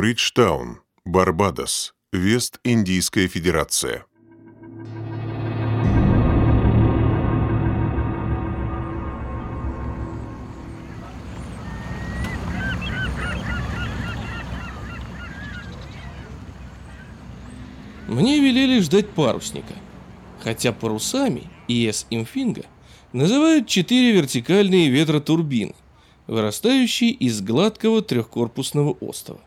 Бриджтаун, Барбадос, Вест-Индийская Федерация. Мне велели ждать парусника, хотя парусами ИС Имфинга называют четыре вертикальные ветротурбины, вырастающие из гладкого трехкорпусного остова.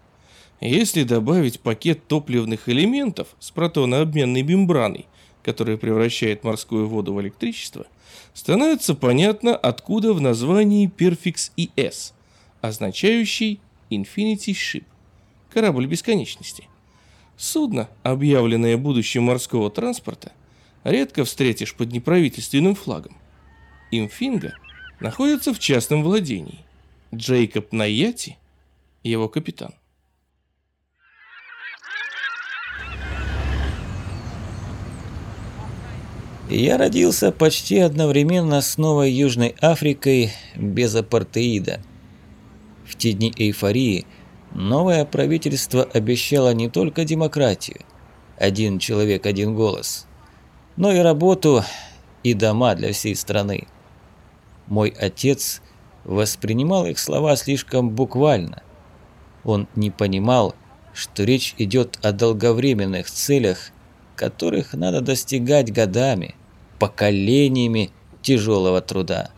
Если добавить пакет топливных элементов с протонообменной мембраной, которая превращает морскую воду в электричество, становится понятно, откуда в названии Perfix ES, означающий Infinity Ship, корабль бесконечности. Судно, объявленное будущим морского транспорта, редко встретишь под неправительственным флагом. Имфинга находится в частном владении. Джейкоб Найяти – его капитан. Я родился почти одновременно с Новой Южной Африкой без апартеида. В те дни эйфории – Новое правительство обещало не только демократию, один человек, один голос, но и работу и дома для всей страны. Мой отец воспринимал их слова слишком буквально. Он не понимал, что речь идет о долговременных целях, которых надо достигать годами, поколениями тяжелого труда.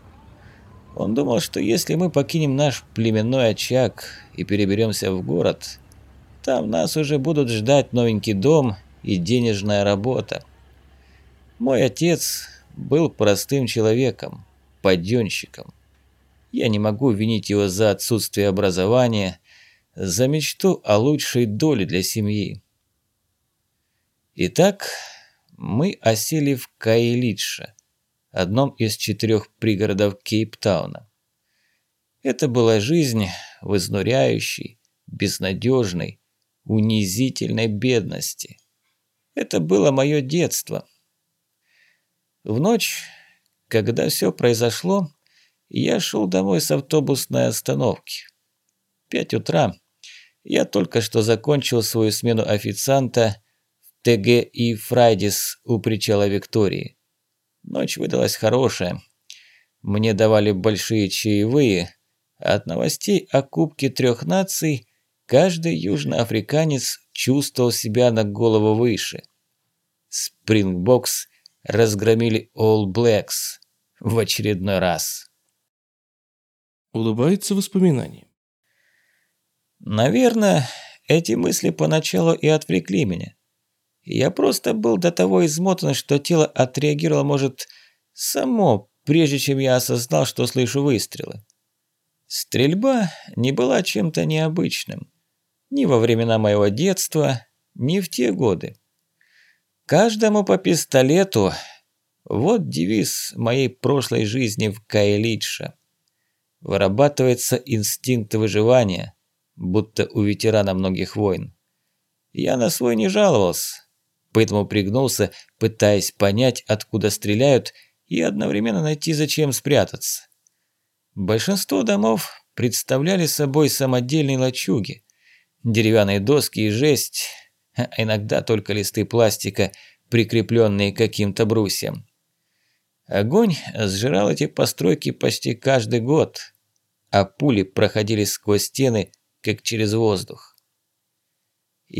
Он думал, что если мы покинем наш племенной очаг и переберемся в город, там нас уже будут ждать новенький дом и денежная работа. Мой отец был простым человеком, паденщиком. Я не могу винить его за отсутствие образования, за мечту о лучшей доле для семьи. Итак, мы осели в Каилидше, одном из четырех пригородов Кейптауна. Это была жизнь в изнуряющей, безнадежной, унизительной бедности. Это было мое детство. В ночь, когда все произошло, я шел домой с автобусной остановки. Пять утра. Я только что закончил свою смену официанта ТГ и Фрайдис у причала Виктории. Ночь выдалась хорошая. Мне давали большие чаевые. От новостей о Кубке трех наций каждый южноафриканец чувствовал себя на голову выше. Спрингбокс разгромили All Blacks в очередной раз. Улыбается воспоминание. Наверное, эти мысли поначалу и отвлекли меня. Я просто был до того измотан, что тело отреагировало, может, само, прежде чем я осознал, что слышу выстрелы. Стрельба не была чем-то необычным. Ни во времена моего детства, ни в те годы. Каждому по пистолету. Вот девиз моей прошлой жизни в Каэлидше. Вырабатывается инстинкт выживания, будто у ветерана многих войн. Я на свой не жаловался поэтому пригнулся, пытаясь понять, откуда стреляют, и одновременно найти, зачем спрятаться. Большинство домов представляли собой самодельные лачуги, деревянные доски и жесть, а иногда только листы пластика, прикрепленные каким-то брусьям. Огонь сжирал эти постройки почти каждый год, а пули проходили сквозь стены, как через воздух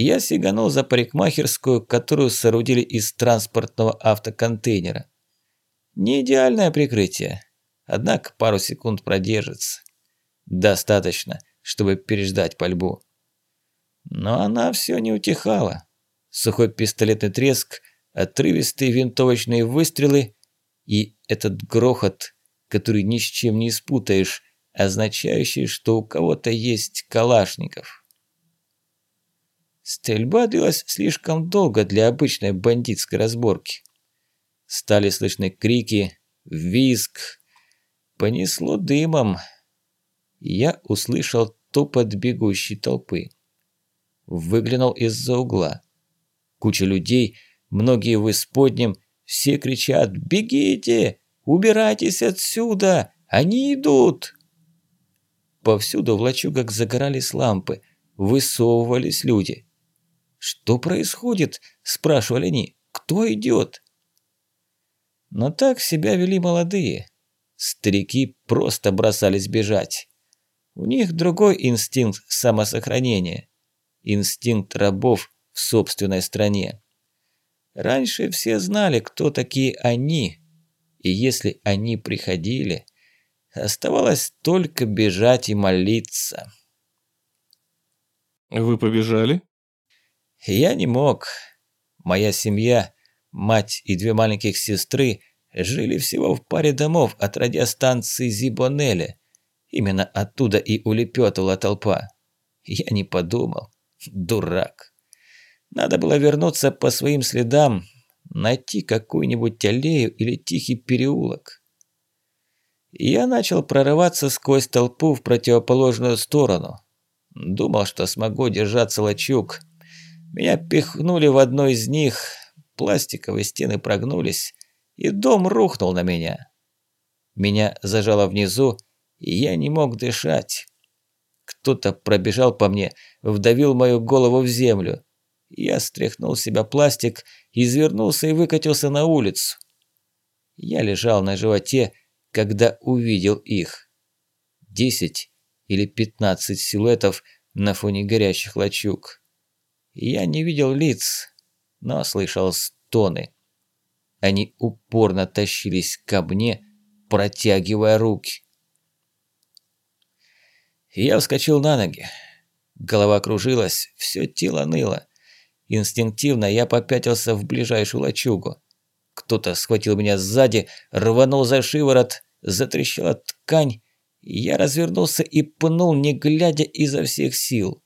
я сиганул за парикмахерскую, которую соорудили из транспортного автоконтейнера. Не идеальное прикрытие, однако пару секунд продержится. Достаточно, чтобы переждать пальбу. Но она все не утихала. Сухой пистолетный треск, отрывистые винтовочные выстрелы и этот грохот, который ни с чем не спутаешь, означающий, что у кого-то есть калашников. Стрельба длилась слишком долго для обычной бандитской разборки. Стали слышны крики, визг. Понесло дымом. Я услышал топот бегущей толпы. Выглянул из-за угла. Куча людей, многие в исподнем, все кричат «Бегите! Убирайтесь отсюда! Они идут!» Повсюду в лачугах загорались лампы – высовывались люди. «Что происходит?» – спрашивали они. «Кто идет?» Но так себя вели молодые. Старики просто бросались бежать. У них другой инстинкт самосохранения. Инстинкт рабов в собственной стране. Раньше все знали, кто такие они, и если они приходили, оставалось только бежать и молиться. Вы побежали? Я не мог. Моя семья, мать и две маленьких сестры жили всего в паре домов от радиостанции Зибонеля. Именно оттуда и улепетывала толпа. Я не подумал. Дурак. Надо было вернуться по своим следам, найти какую-нибудь аллею или тихий переулок. Я начал прорываться сквозь толпу в противоположную сторону. Думал, что смогу держаться лачуг. Меня пихнули в одной из них, пластиковые стены прогнулись, и дом рухнул на меня. Меня зажало внизу, и я не мог дышать. Кто-то пробежал по мне, вдавил мою голову в землю. Я стряхнул с себя пластик, извернулся и выкатился на улицу. Я лежал на животе, когда увидел их. Десять или пятнадцать силуэтов на фоне горящих лачуг. Я не видел лиц, но слышал стоны. Они упорно тащились ко мне, протягивая руки. Я вскочил на ноги. Голова кружилась, все тело ныло. Инстинктивно я попятился в ближайшую лачугу. Кто-то схватил меня сзади, рванул за шиворот, затрещала ткань. Я развернулся и пнул, не глядя изо всех сил.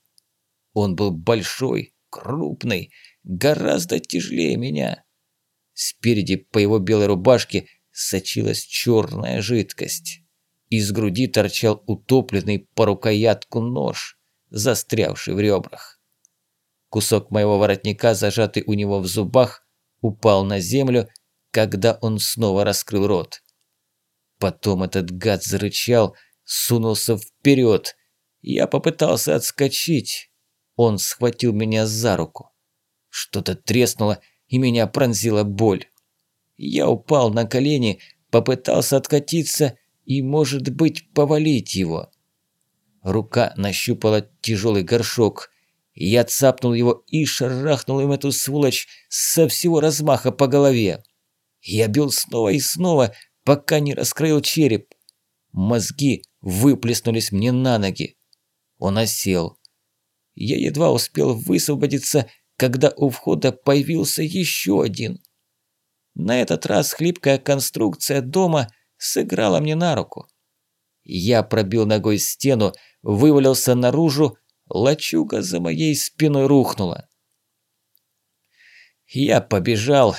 Он был большой, крупный, гораздо тяжелее меня. Спереди по его белой рубашке сочилась черная жидкость. Из груди торчал утопленный по рукоятку нож, застрявший в ребрах. Кусок моего воротника, зажатый у него в зубах, упал на землю, когда он снова раскрыл рот. Потом этот гад зарычал, сунулся вперед. Я попытался отскочить. Он схватил меня за руку. Что-то треснуло, и меня пронзила боль. Я упал на колени, попытался откатиться и, может быть, повалить его. Рука нащупала тяжелый горшок. Я цапнул его и шарахнул им эту сволочь со всего размаха по голове. Я бил снова и снова, пока не раскроил череп. Мозги выплеснулись мне на ноги. Он осел. Я едва успел высвободиться, когда у входа появился еще один. На этот раз хлипкая конструкция дома сыграла мне на руку. Я пробил ногой стену, вывалился наружу, Лачуга за моей спиной рухнула. Я побежал,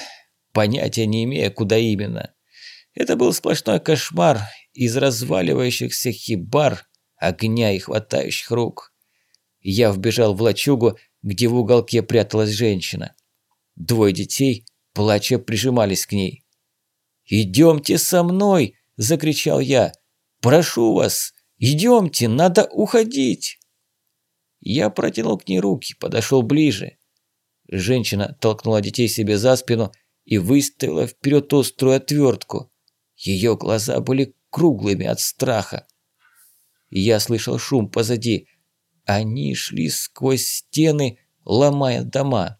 понятия не имея, куда именно. Это был сплошной кошмар из разваливающихся хибар, огня и хватающих рук. Я вбежал в лачугу, где в уголке пряталась женщина. Двое детей, плача, прижимались к ней. «Идемте со мной!» – закричал я. «Прошу вас, идемте, надо уходить!» Я протянул к ней руки, подошел ближе. Женщина толкнула детей себе за спину и выставила вперед острую отвертку. Ее глаза были круглыми от страха. Я слышал шум позади. Они шли сквозь стены, ломая дома.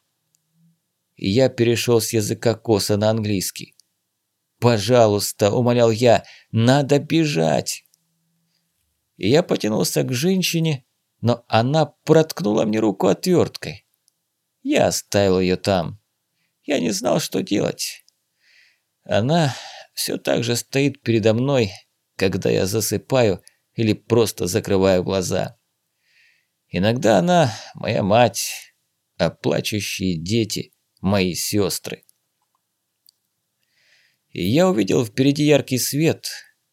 Я перешел с языка коса на английский. «Пожалуйста», – умолял я, – «надо бежать». Я потянулся к женщине, но она проткнула мне руку отверткой. Я оставил ее там. Я не знал, что делать. Она все так же стоит передо мной, когда я засыпаю или просто закрываю глаза. Иногда она моя мать, а плачущие дети – мои сестры. И я увидел впереди яркий свет,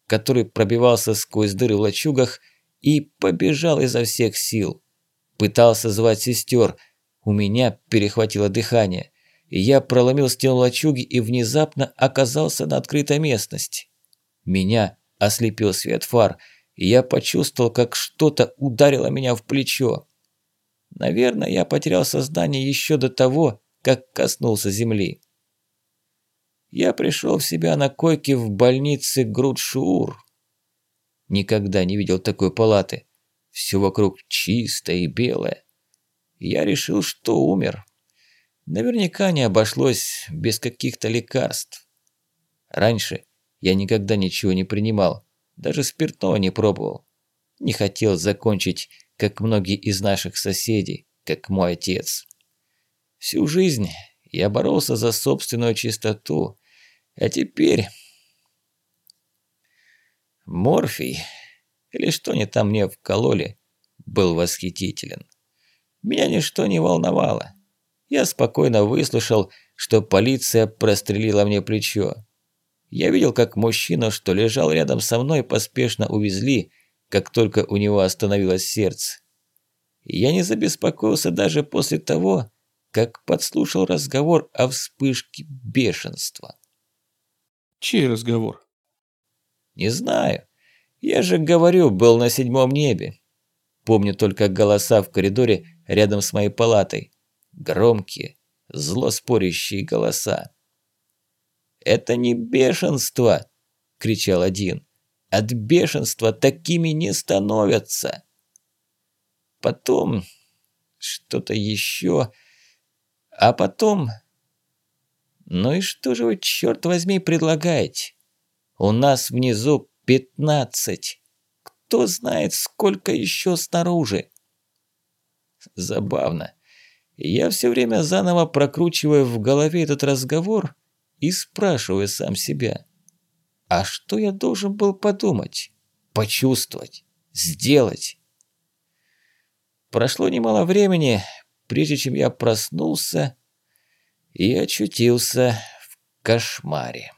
который пробивался сквозь дыры в лачугах и побежал изо всех сил. Пытался звать сестер. У меня перехватило дыхание. Я проломил стену лачуги и внезапно оказался на открытой местности. Меня ослепил свет фар, я почувствовал, как что-то ударило меня в плечо. Наверное, я потерял сознание еще до того, как коснулся земли. Я пришел в себя на койке в больнице Грудшуур. Никогда не видел такой палаты. Все вокруг чистое и белое. Я решил, что умер. Наверняка не обошлось без каких-то лекарств. Раньше я никогда ничего не принимал, даже спиртного не пробовал. Не хотел закончить, как многие из наших соседей, как мой отец. Всю жизнь я боролся за собственную чистоту, а теперь... Морфий, или что они там мне вкололи, был восхитителен. Меня ничто не волновало. Я спокойно выслушал, что полиция прострелила мне плечо. Я видел, как мужчину, что лежал рядом со мной, поспешно увезли, как только у него остановилось сердце. Я не забеспокоился даже после того, как подслушал разговор о вспышке бешенства. Чей разговор? Не знаю. Я же говорю, был на седьмом небе. Помню только голоса в коридоре рядом с моей палатой. Громкие, зло спорящие голоса. «Это не бешенство!» – кричал один. «От бешенства такими не становятся!» Потом что-то еще, а потом... Ну и что же вы, черт возьми, предлагаете? У нас внизу пятнадцать. Кто знает, сколько еще снаружи? Забавно. Я все время заново прокручиваю в голове этот разговор и спрашиваю сам себя. А что я должен был подумать, почувствовать, сделать? Прошло немало времени, прежде чем я проснулся и очутился в кошмаре.